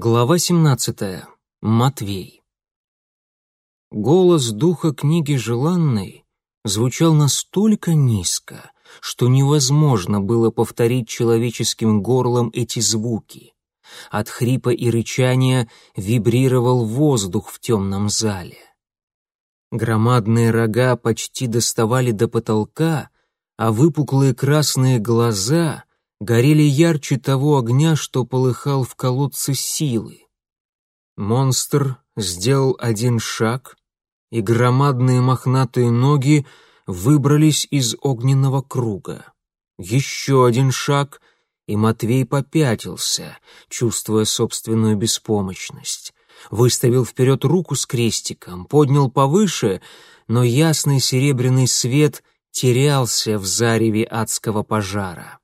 Глава 17. Матвей. Голос духа книги желанной звучал настолько низко, что невозможно было повторить человеческим горлом эти звуки. От хрипа и рычания вибрировал воздух в темном зале. Громадные рога почти доставали до потолка, а выпуклые красные глаза горели ярче того огня, что полыхал в колодце силы. Монстр сделал один шаг, и громадные мохнатые ноги выбрались из огненного круга. Еще один шаг, и Матвей попятился, чувствуя собственную беспомощность. Выставил вперед руку с крестиком, поднял повыше, но ясный серебряный свет терялся в зареве адского пожара.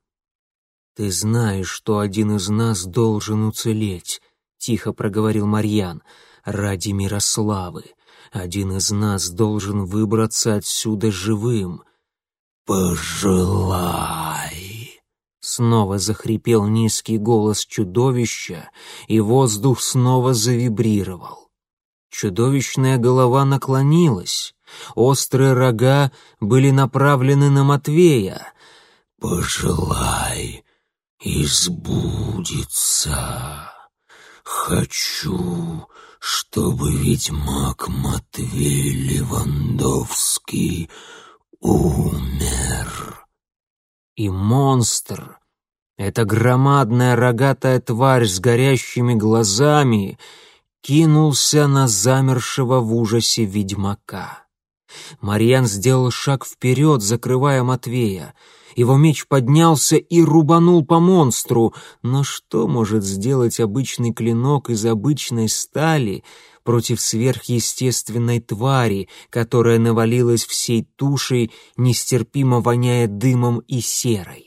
«Ты знаешь, что один из нас должен уцелеть», — тихо проговорил Марьян, — «ради Мирославы. Один из нас должен выбраться отсюда живым». «Пожелай!» Снова захрипел низкий голос чудовища, и воздух снова завибрировал. Чудовищная голова наклонилась, острые рога были направлены на Матвея. «Пожелай, и. Хочу, чтобы ведьмак Матвей Левандовский умер. И монстр, эта громадная рогатая тварь с горящими глазами, кинулся на замершего в ужасе ведьмака. Марьян сделал шаг вперед, закрывая Матвея. Его меч поднялся и рубанул по монстру. Но что может сделать обычный клинок из обычной стали против сверхъестественной твари, которая навалилась всей тушей, нестерпимо воняя дымом и серой?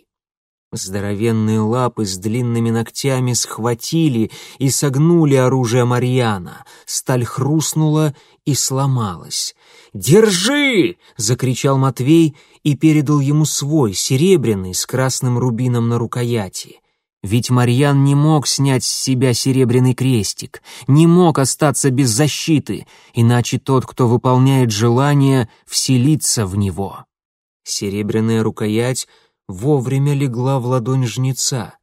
Здоровенные лапы с длинными ногтями схватили и согнули оружие Марьяна. Сталь хрустнула и сломалась. «Держи!» — закричал Матвей и передал ему свой, серебряный, с красным рубином на рукояти. Ведь Марьян не мог снять с себя серебряный крестик, не мог остаться без защиты, иначе тот, кто выполняет желание, вселится в него. Серебряная рукоять вовремя легла в ладонь жнеца,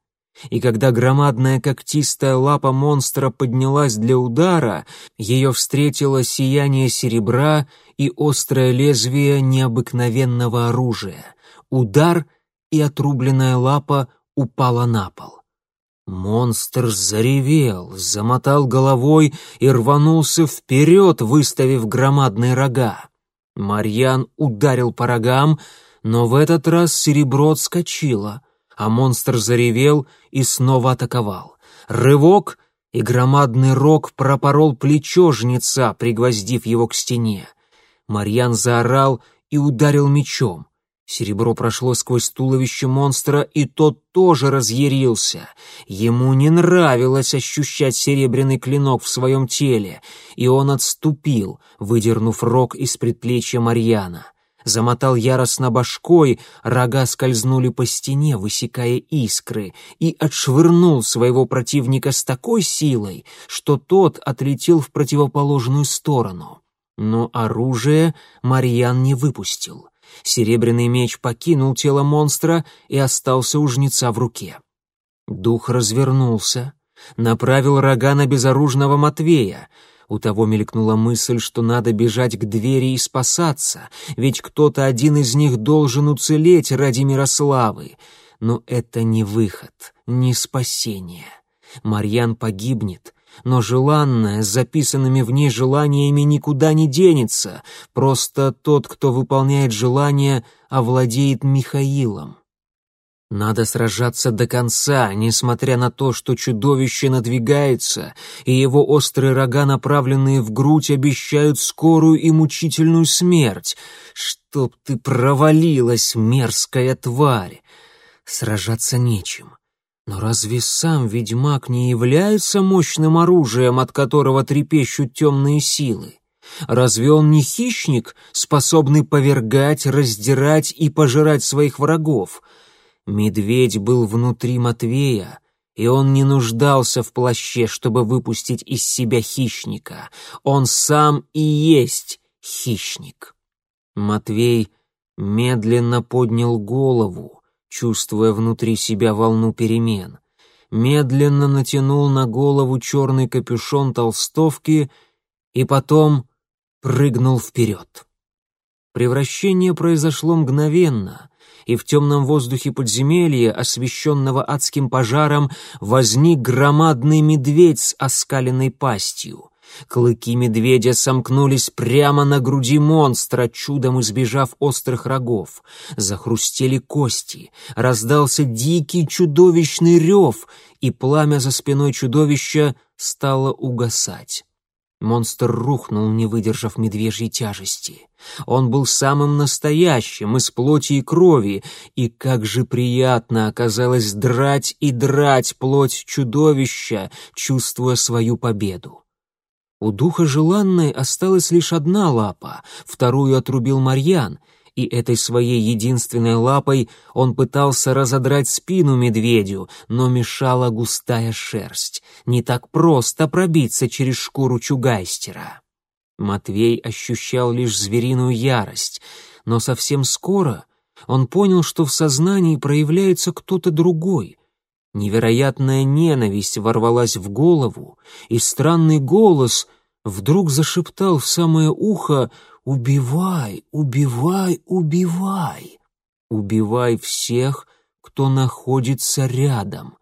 и когда громадная когтистая лапа монстра поднялась для удара, ее встретило сияние серебра и острое лезвие необыкновенного оружия. Удар, и отрубленная лапа упала на пол. Монстр заревел, замотал головой и рванулся вперед, выставив громадные рога. Марьян ударил по рогам, но в этот раз серебро отскочило, а монстр заревел и снова атаковал. Рывок, и громадный рог пропорол плечо жнеца, пригвоздив его к стене. Марьян заорал и ударил мечом. Серебро прошло сквозь туловище монстра, и тот тоже разъярился. Ему не нравилось ощущать серебряный клинок в своем теле, и он отступил, выдернув рог из предплечья Марьяна замотал яростно башкой, рога скользнули по стене, высекая искры, и отшвырнул своего противника с такой силой, что тот отлетел в противоположную сторону. Но оружие Марьян не выпустил. Серебряный меч покинул тело монстра и остался у жнеца в руке. Дух развернулся, направил рога на безоружного Матвея — у того мелькнула мысль, что надо бежать к двери и спасаться, ведь кто-то один из них должен уцелеть ради Мирославы. Но это не выход, не спасение. Марьян погибнет, но желанное с записанными в ней желаниями никуда не денется, просто тот, кто выполняет желание, овладеет Михаилом. Надо сражаться до конца, несмотря на то, что чудовище надвигается, и его острые рога, направленные в грудь, обещают скорую и мучительную смерть. Чтоб ты провалилась, мерзкая тварь! Сражаться нечем. Но разве сам ведьмак не является мощным оружием, от которого трепещут темные силы? Разве он не хищник, способный повергать, раздирать и пожирать своих врагов? Медведь был внутри Матвея, И он не нуждался в плаще, чтобы выпустить из себя хищника. Он сам и есть хищник. Матвей медленно поднял голову, чувствуя внутри себя волну перемен. Медленно натянул на голову черный капюшон толстовки и потом прыгнул вперед. Превращение произошло мгновенно, и в темном воздухе подземелья, освещенного адским пожаром, возник громадный медведь с оскаленной пастью. Клыки медведя сомкнулись прямо на груди монстра, чудом избежав острых рогов. Захрустели кости, раздался дикий чудовищный рев, и пламя за спиной чудовища стало угасать. Монстр рухнул, не выдержав медвежьей тяжести. Он был самым настоящим, из плоти и крови, и как же приятно оказалось драть и драть плоть чудовища, чувствуя свою победу. У духа желанной осталась лишь одна лапа, вторую отрубил Марьян, и этой своей единственной лапой он пытался разодрать спину медведю, но мешала густая шерсть. Не так просто пробиться через шкуру чугайстера. Матвей ощущал лишь звериную ярость, но совсем скоро он понял, что в сознании проявляется кто-то другой. Невероятная ненависть ворвалась в голову, и странный голос вдруг зашептал в самое ухо «Убивай, убивай, убивай! Убивай всех, кто находится рядом!»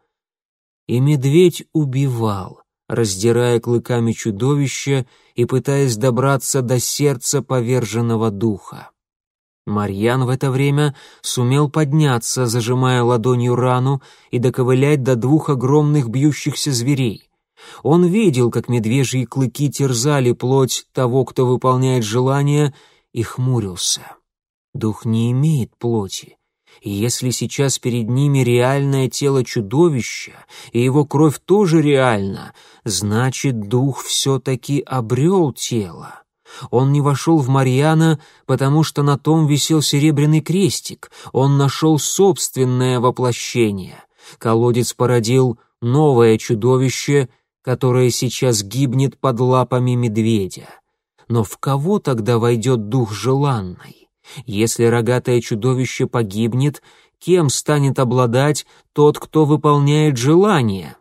И медведь убивал, раздирая клыками чудовище и пытаясь добраться до сердца поверженного духа. Марьян в это время сумел подняться, зажимая ладонью рану, и доковылять до двух огромных бьющихся зверей. Он видел, как медвежьи клыки терзали плоть того, кто выполняет желание, и хмурился. Дух не имеет плоти, и если сейчас перед ними реальное тело чудовища, и его кровь тоже реальна, значит, дух все-таки обрел тело. Он не вошел в Марьяна, потому что на том висел серебряный крестик. Он нашел собственное воплощение. Колодец породил новое чудовище, которое сейчас гибнет под лапами медведя. Но в кого тогда войдет дух желанный? Если рогатое чудовище погибнет, кем станет обладать тот, кто выполняет желание?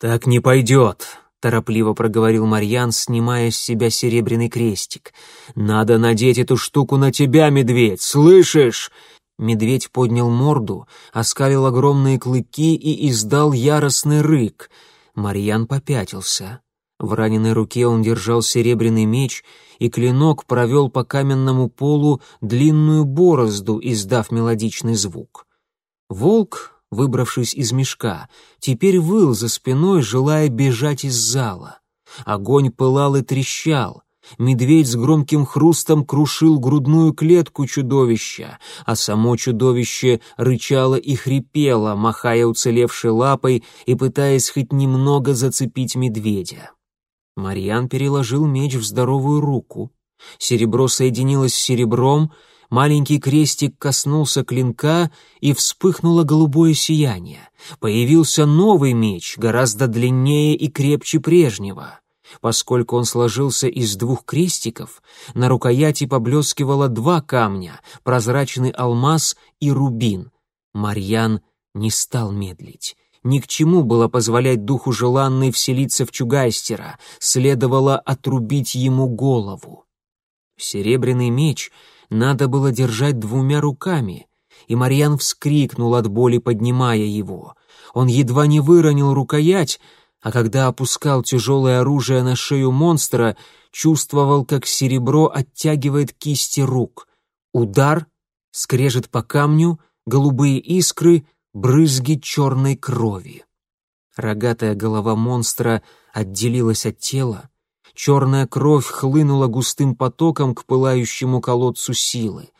«Так не пойдет», — торопливо проговорил Марьян, снимая с себя серебряный крестик. «Надо надеть эту штуку на тебя, медведь, слышишь?» Медведь поднял морду, оскалил огромные клыки и издал яростный рык. Марьян попятился. В раненой руке он держал серебряный меч, и клинок провел по каменному полу длинную борозду, издав мелодичный звук. Волк, выбравшись из мешка, теперь выл за спиной, желая бежать из зала. Огонь пылал и трещал. Медведь с громким хрустом крушил грудную клетку чудовища, а само чудовище рычало и хрипело, махая уцелевшей лапой и пытаясь хоть немного зацепить медведя. Марьян переложил меч в здоровую руку. Серебро соединилось с серебром, маленький крестик коснулся клинка, и вспыхнуло голубое сияние. Появился новый меч, гораздо длиннее и крепче прежнего. Поскольку он сложился из двух крестиков, на рукояти поблескивало два камня — прозрачный алмаз и рубин. Марьян не стал медлить. Ни к чему было позволять духу желанной вселиться в Чугайстера, следовало отрубить ему голову. Серебряный меч надо было держать двумя руками, и Марьян вскрикнул от боли, поднимая его. Он едва не выронил рукоять, а когда опускал тяжелое оружие на шею монстра, чувствовал, как серебро оттягивает кисти рук. Удар, скрежет по камню, голубые искры — брызги черной крови. Рогатая голова монстра отделилась от тела, черная кровь хлынула густым потоком к пылающему колодцу силы.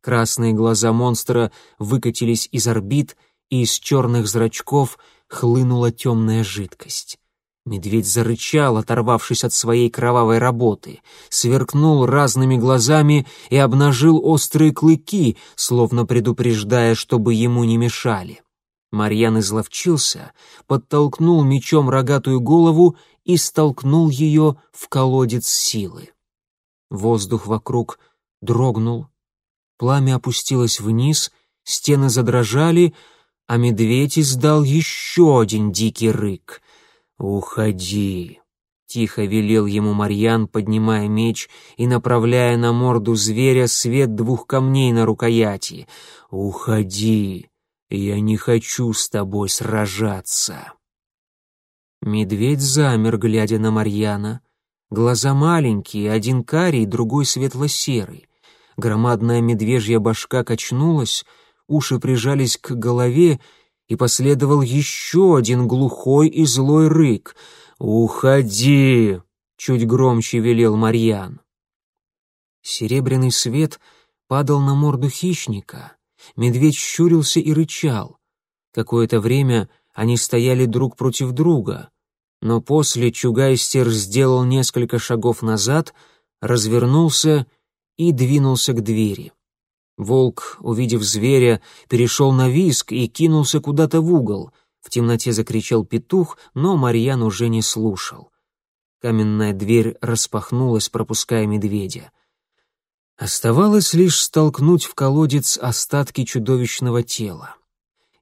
Красные глаза монстра выкатились из орбит, и из черных зрачков хлынула темная жидкость. Медведь зарычал, оторвавшись от своей кровавой работы, сверкнул разными глазами и обнажил острые клыки, словно предупреждая, чтобы ему не мешали. Марьян изловчился, подтолкнул мечом рогатую голову и столкнул ее в колодец силы. Воздух вокруг дрогнул, пламя опустилось вниз, стены задрожали, а медведь издал еще один дикий рык. «Уходи!» — тихо велел ему Марьян, поднимая меч и направляя на морду зверя свет двух камней на рукояти. «Уходи! Я не хочу с тобой сражаться!» Медведь замер, глядя на Марьяна. Глаза маленькие, один карий, другой светло-серый. Громадная медвежья башка качнулась, уши прижались к голове, и последовал еще один глухой и злой рык. «Уходи!» — чуть громче велел Марьян. Серебряный свет падал на морду хищника. Медведь щурился и рычал. Какое-то время они стояли друг против друга, но после Чугайстер сделал несколько шагов назад, развернулся и двинулся к двери. Волк, увидев зверя, перешел на виск и кинулся куда-то в угол. В темноте закричал петух, но Марьян уже не слушал. Каменная дверь распахнулась, пропуская медведя. Оставалось лишь столкнуть в колодец остатки чудовищного тела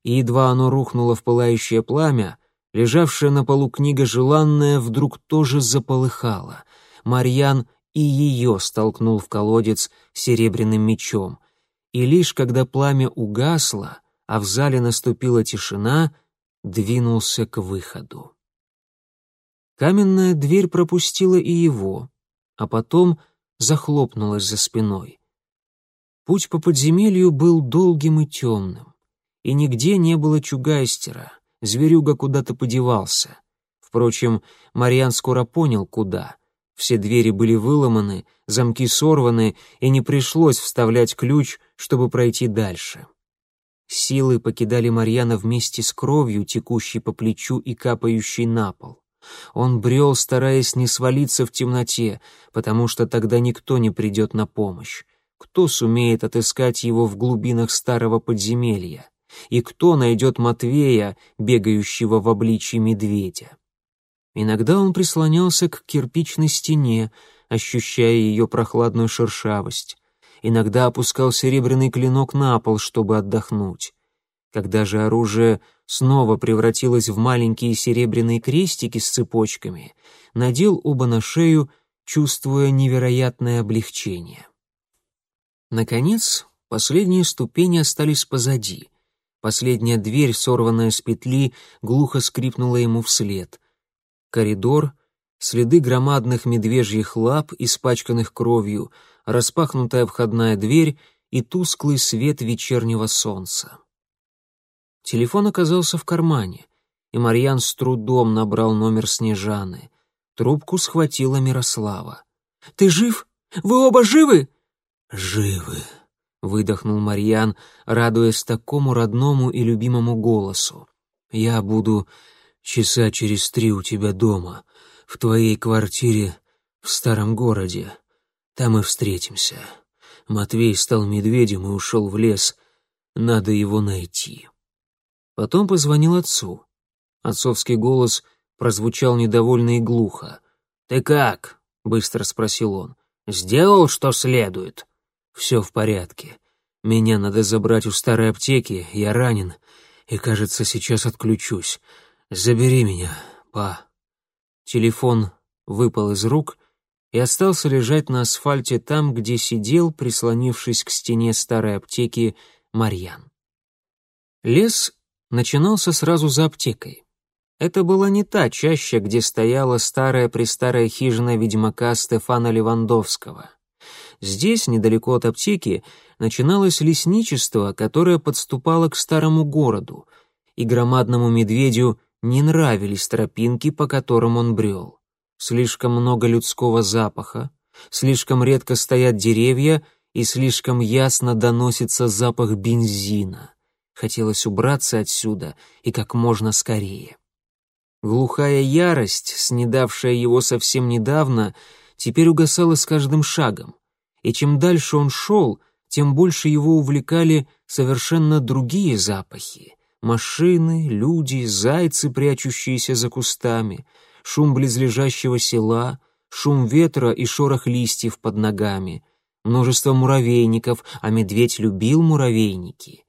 и едва оно рухнуло в пылающее пламя, лежавшая на полу книга желанная вдруг тоже заполыхала. Марьян и ее столкнул в колодец серебряным мечом. И лишь когда пламя угасло, а в зале наступила тишина, двинулся к выходу. Каменная дверь пропустила и его, а потом захлопнулась за спиной. Путь по подземелью был долгим и темным и нигде не было чугайстера, зверюга куда-то подевался. Впрочем, Марьян скоро понял, куда. Все двери были выломаны, замки сорваны, и не пришлось вставлять ключ, чтобы пройти дальше. Силы покидали Марьяна вместе с кровью, текущей по плечу и капающей на пол. Он брел, стараясь не свалиться в темноте, потому что тогда никто не придет на помощь. Кто сумеет отыскать его в глубинах старого подземелья? и кто найдет Матвея, бегающего в обличье медведя. Иногда он прислонялся к кирпичной стене, ощущая ее прохладную шершавость. Иногда опускал серебряный клинок на пол, чтобы отдохнуть. Когда же оружие снова превратилось в маленькие серебряные крестики с цепочками, надел оба на шею, чувствуя невероятное облегчение. Наконец, последние ступени остались позади — Последняя дверь, сорванная с петли, глухо скрипнула ему вслед. Коридор, следы громадных медвежьих лап, испачканных кровью, распахнутая входная дверь и тусклый свет вечернего солнца. Телефон оказался в кармане, и Марьян с трудом набрал номер Снежаны. Трубку схватила Мирослава. «Ты жив? Вы оба живы?» «Живы», — выдохнул Марьян, радуясь такому родному и любимому голосу. «Я буду часа через три у тебя дома, в твоей квартире в старом городе. Там и встретимся. Матвей стал медведем и ушел в лес. Надо его найти». Потом позвонил отцу. Отцовский голос прозвучал недовольно и глухо. «Ты как?» — быстро спросил он. «Сделал, что следует?» «Все в порядке. Меня надо забрать у старой аптеки, я ранен, и, кажется, сейчас отключусь. Забери меня, па». Телефон выпал из рук и остался лежать на асфальте там, где сидел, прислонившись к стене старой аптеки, Марьян. Лес начинался сразу за аптекой. Это была не та чаща, где стояла старая-престарая хижина ведьмака Стефана Левандовского — Здесь, недалеко от аптеки, начиналось лесничество, которое подступало к старому городу, и громадному медведю не нравились тропинки, по которым он брел. Слишком много людского запаха, слишком редко стоят деревья и слишком ясно доносится запах бензина. Хотелось убраться отсюда и как можно скорее. Глухая ярость, снедавшая его совсем недавно, теперь угасала с каждым шагом и чем дальше он шел, тем больше его увлекали совершенно другие запахи, Машины, люди, зайцы, прячущиеся за кустами, шум близлежащего села, шум ветра и шорох листьев под ногами, множество муравейников, а медведь любил муравейники.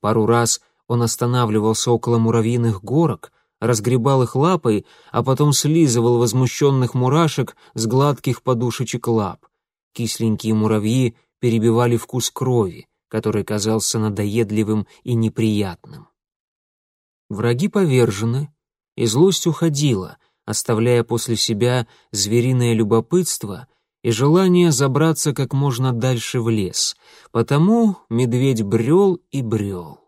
Пару раз он останавливался около муравьиных горок, разгребал их лапой, а потом слизывал возмущенных мурашек с гладких подушечек лап. Кисленькие муравьи перебивали вкус крови, который казался надоедливым и неприятным. Враги повержены, и злость уходила, оставляя после себя звериное любопытство и желание забраться как можно дальше в лес. Потому медведь брел и брел.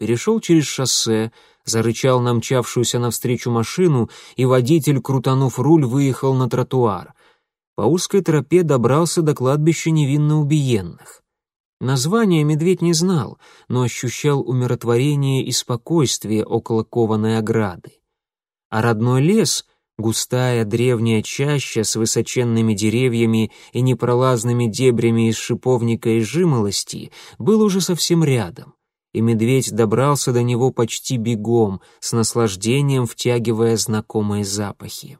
Перешел через шоссе, зарычал на мчавшуюся навстречу машину, и водитель, крутанув руль, выехал на тротуар. По узкой тропе добрался до кладбища невинно убиенных. Название медведь не знал, но ощущал умиротворение и спокойствие около кованой ограды. А родной лес, густая древняя чаща с высоченными деревьями и непролазными дебрями из шиповника и жимолости, был уже совсем рядом и медведь добрался до него почти бегом, с наслаждением втягивая знакомые запахи.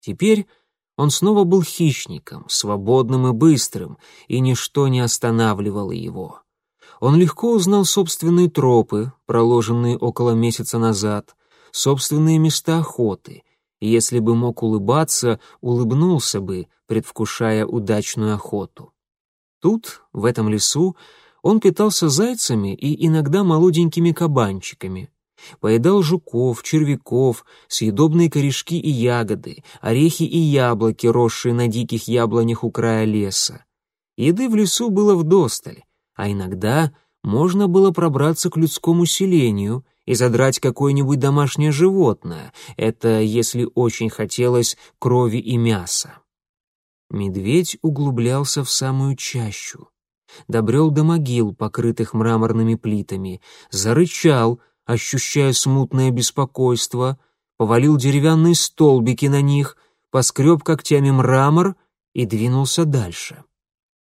Теперь он снова был хищником, свободным и быстрым, и ничто не останавливало его. Он легко узнал собственные тропы, проложенные около месяца назад, собственные места охоты, и если бы мог улыбаться, улыбнулся бы, предвкушая удачную охоту. Тут, в этом лесу, он питался зайцами и иногда молоденькими кабанчиками. Поедал жуков, червяков, съедобные корешки и ягоды, орехи и яблоки, росшие на диких яблонях у края леса. Еды в лесу было вдосталь, а иногда можно было пробраться к людскому селению и задрать какое-нибудь домашнее животное, это если очень хотелось крови и мяса. Медведь углублялся в самую чащу добрел до могил, покрытых мраморными плитами, зарычал, ощущая смутное беспокойство, повалил деревянные столбики на них, поскреб когтями мрамор и двинулся дальше.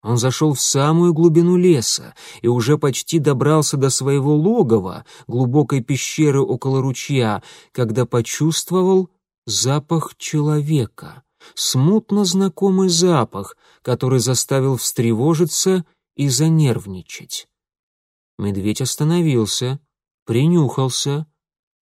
Он зашел в самую глубину леса и уже почти добрался до своего логова, глубокой пещеры около ручья, когда почувствовал запах человека, смутно знакомый запах, который заставил встревожиться и занервничать. Медведь остановился, принюхался,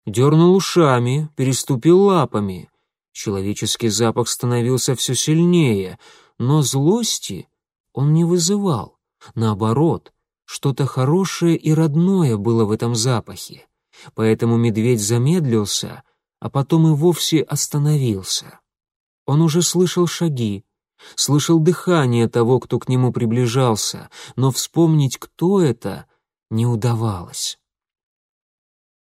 дернул ушами, переступил лапами. Человеческий запах становился все сильнее, но злости он не вызывал. Наоборот, что-то хорошее и родное было в этом запахе. Поэтому медведь замедлился, а потом и вовсе остановился. Он уже слышал шаги, слышал дыхание того, кто к нему приближался, но вспомнить, кто это, не удавалось.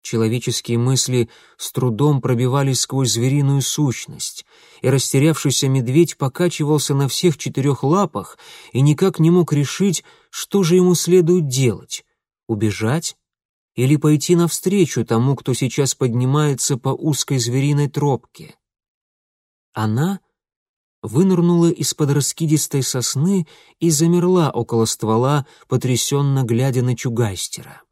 Человеческие мысли с трудом пробивались сквозь звериную сущность, и растерявшийся медведь покачивался на всех четырех лапах и никак не мог решить, что же ему следует делать — убежать или пойти навстречу тому, кто сейчас поднимается по узкой звериной тропке. Она вынырнула из-под раскидистой сосны и замерла около ствола, потрясенно глядя на Чугайстера.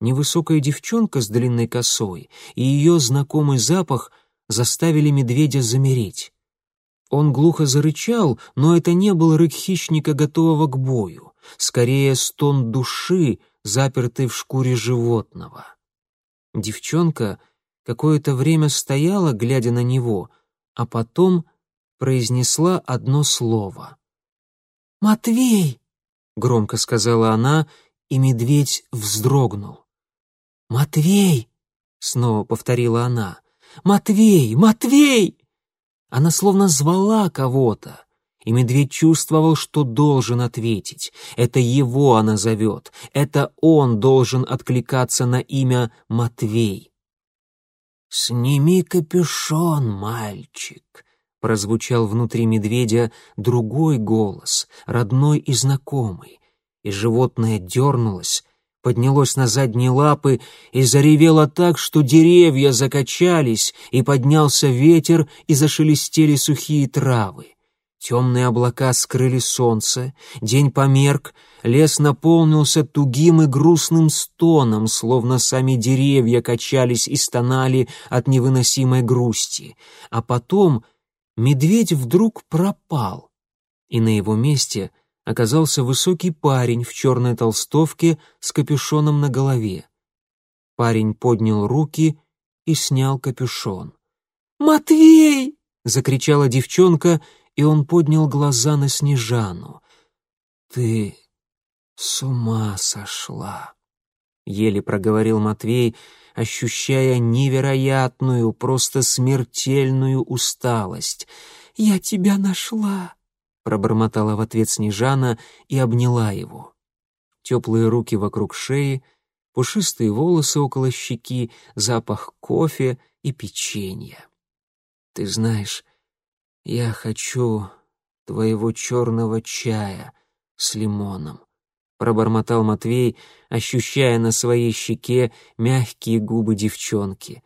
Невысокая девчонка с длинной косой и ее знакомый запах заставили медведя замереть. Он глухо зарычал, но это не был рык хищника, готового к бою, скорее стон души, запертой в шкуре животного. Девчонка какое-то время стояла, глядя на него, а потом произнесла одно слово. «Матвей!» — громко сказала она, и медведь вздрогнул. «Матвей!» — снова повторила она. «Матвей! Матвей!» Она словно звала кого-то, и медведь чувствовал, что должен ответить. Это его она зовет, это он должен откликаться на имя Матвей. «Сними капюшон, мальчик», прозвучал внутри медведя другой голос, родной и знакомый, и животное дернулось, поднялось на задние лапы и заревело так, что деревья закачались, и поднялся ветер, и зашелестели сухие травы. Темные облака скрыли солнце, день померк, лес наполнился тугим и грустным стоном, словно сами деревья качались и стонали от невыносимой грусти. А потом медведь вдруг пропал, и на его месте оказался высокий парень в черной толстовке с капюшоном на голове. Парень поднял руки и снял капюшон. «Матвей!» — закричала девчонка, и он поднял глаза на Снежану. «Ты с ума сошла!» — еле проговорил Матвей, ощущая невероятную, просто смертельную усталость. «Я тебя нашла!» — пробормотала в ответ Снежана и обняла его. Теплые руки вокруг шеи, пушистые волосы около щеки, запах кофе и печенья. «Ты знаешь, я хочу твоего черного чая с лимоном», — пробормотал Матвей, ощущая на своей щеке мягкие губы девчонки.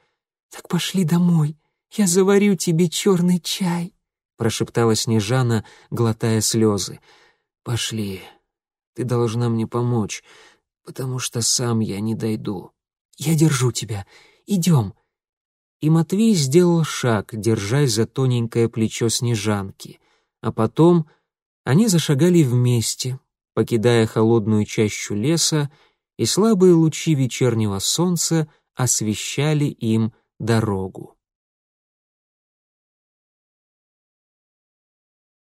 «Так пошли домой, я заварю тебе черный чай», — прошептала Снежана, глотая слезы. «Пошли, ты должна мне помочь, потому что сам я не дойду». «Я держу тебя, идем». И Матвей сделал шаг, держась за тоненькое плечо Снежанки. А потом они зашагали вместе, покидая холодную чащу леса, и слабые лучи вечернего солнца освещали им дорогу.